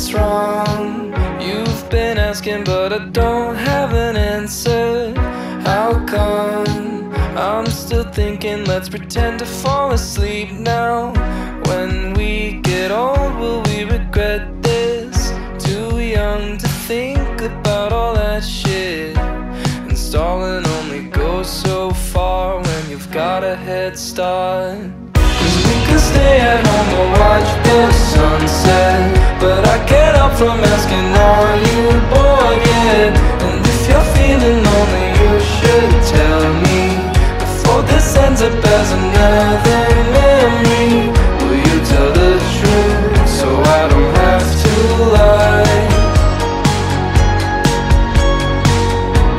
what's wrong. You've been asking, but I don't have an answer. How come I'm still thinking? Let's pretend to fall asleep now. When we get old, will we regret this? Too young to think about all that shit. And stalling only goes so far when you've got a head start. Cause we can stay at ends up as another memory Will you tell the truth so I don't have to lie?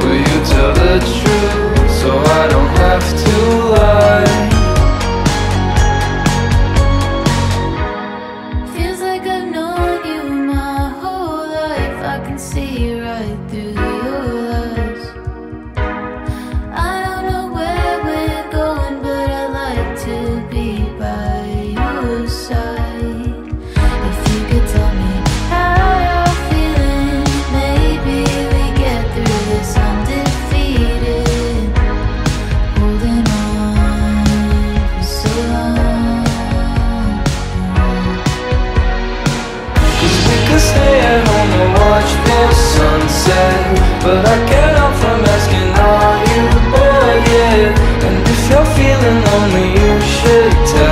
Will you tell the truth so I don't have to lie? Feels like I've known you my whole life. I can see right through watch the sunset But I get up from asking are you bored yet? And if you're feeling lonely you should tell